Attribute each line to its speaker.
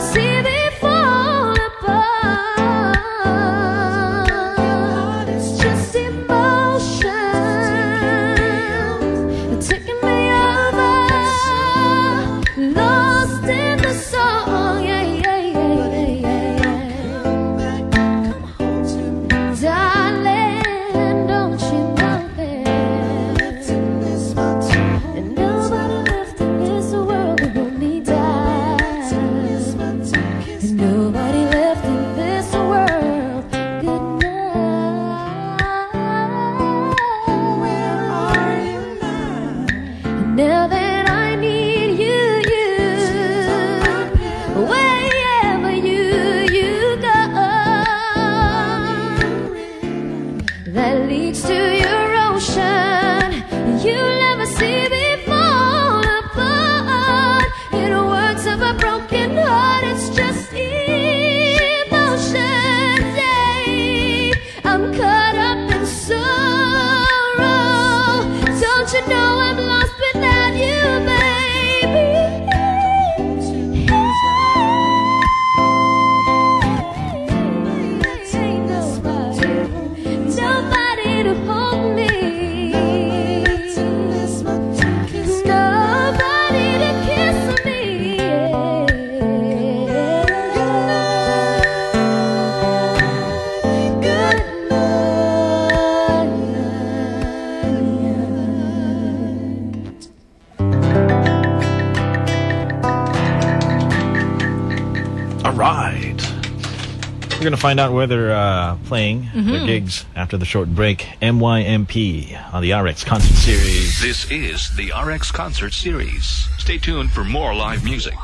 Speaker 1: see the never
Speaker 2: right. We're going to find out where they're uh, playing mm-hmm. their gigs after the short break. MYMP on the RX Concert Series.
Speaker 3: This is the RX Concert Series. Stay tuned for more live music.